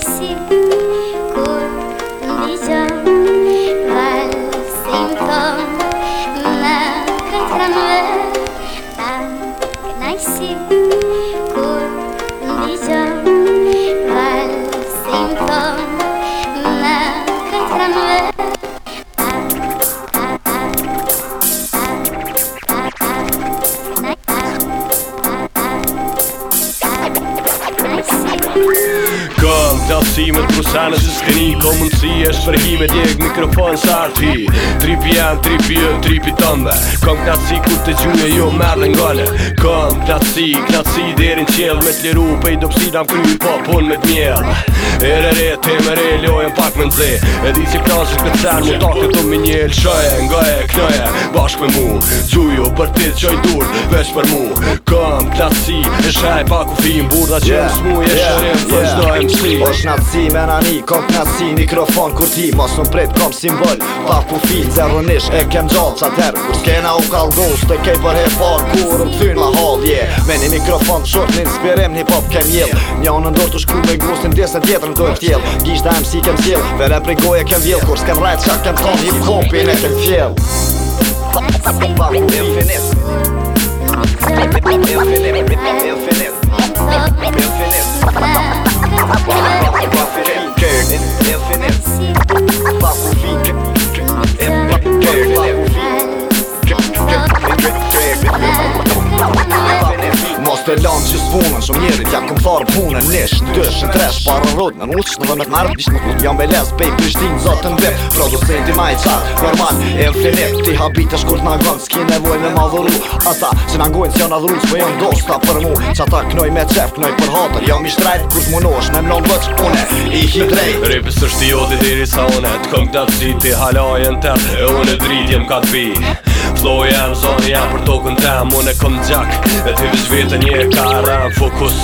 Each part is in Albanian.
心。Dalsimet ku sa në gjithë këni Ko mundësi e shpërhimet jek mikrofon së arti Tripi janë, tripi jo, tripi tëmbe Kom knatësi ku të gjune jo merë dhe ngole Kom knatësi, knatësi derin qelë Me t'liru pej do pësi da më po pun me t'mjel Ere re re, te me re, lojën pak me nëzhe E di që këta është këtë cernë, mu ta këtu me njëllë Shëje, ngëje, knëje, bashkë me mu Gjujo për të të qoj dur, veç për mu Kom klasi, e shaj pak u fim Burda që yeah, më smu, yeah, shërim, yeah, është nazi me nani kom t'nazi mikrofon kurti ti mos në prit kom simbol pa pufil zero e kem gjall qater kur skena u kall gos të kej për hefar kur më thyn ma hall je yeah. me një mikrofon të shot një inspirem një pop kem jel një onë ndor të shkru me grusin desa tjetër në dojt tjel gisht da MC kem sjel ver e prigoje kem vjel kur s'kem rajt qa kem ton hip hopin e kem fjel It's infinite. të lanë që s'punën Shumë njeri t'ja këmë tharë punën Nesh, dësh, në tresh, parë rrëtë Në në uqë, në dhe me të mërë Bishë në kutë jam belez, bej prishtin, zotën vip Produsenti ma i qarë, normal, e në flinip Ti habit e shkurt në gëndë, s'ki nevojnë në madhuru dhuru Ata që në ngojnë s'jon adhuru, s'po jam dosta për mu Që ata knoj me qef, knoj për hatër Jam i shtrajt, drej Floja jam zonë jam për tokën të jam unë e kom gjak e ti vish vete një e kara në fokus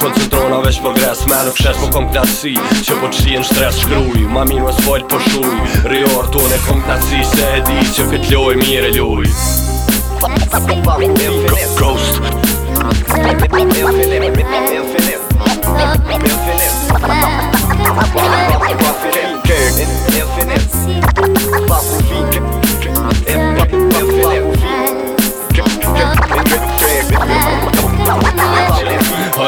koncentrona veç për gres me nuk shes për po kom knatësi që po qëri në shtres shkruj ma miru e s'pojt po shuj rior të unë e kom knatësi se e di që këtë loj mire loj Ghost Infinite Infinite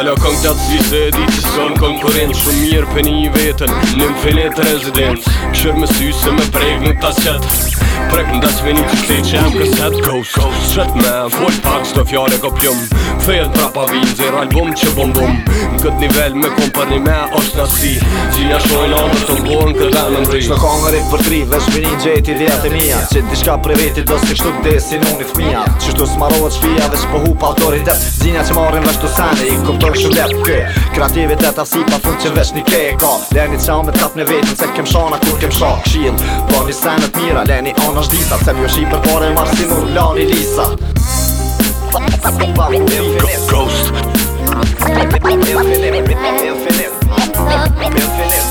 Kalo kong të atë si se di që s'kon konkurent Shumë mirë për një vetën, në më finit rezidencë Këshër me sy se me pregnu të asjet prek në dash vini Kthej që jam kësat ghost ghost Qet me vojt pak qdo fjare ko pjum Thejet pra pa vin album që bum bum Në kët nivel me kom për një me është nësi Gjinja shojnë anë të të borën këtë dhe në Që në rip për tri vesh vini gjeti dhjet e mija Që t'i shka për veti dës të kështu këtë desi në unit mija Që shtu smarohet shpia dhe që po pa autoritet Gjinja që marrin vesh të sene i kuptor shumë pa fund që vesh një ke e ka Leni me se kem anë është disa Se mjë shqipër pare në vashti nuk lisa Ghost Infinite Infinite Infinite